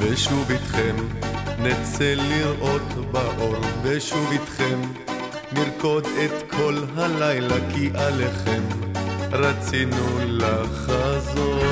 ושוב איתכם נצא לראות באור, ושוב איתכם נרקוד את כל הלילה כי עליכם רצינו לחזור.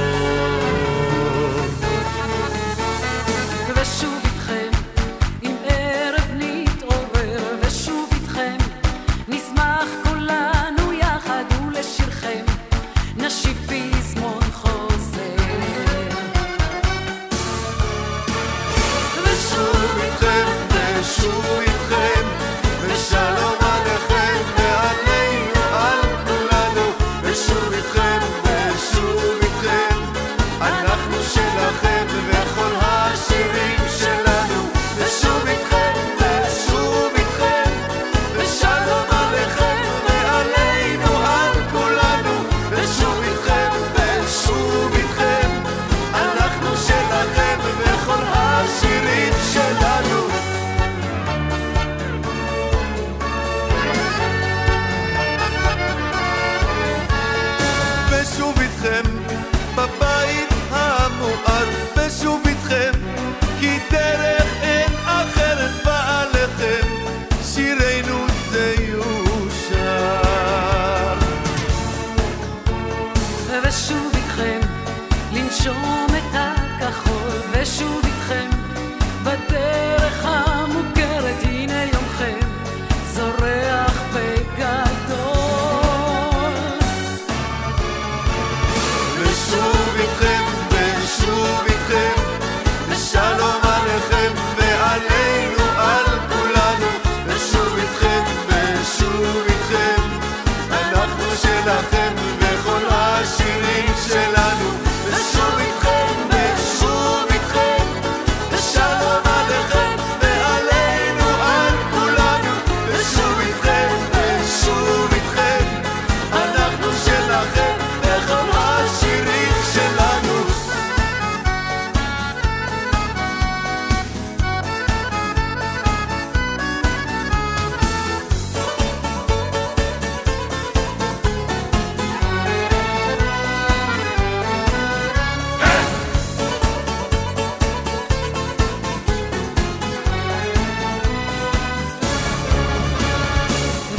shoot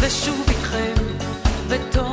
ושוב איתכם, וטוב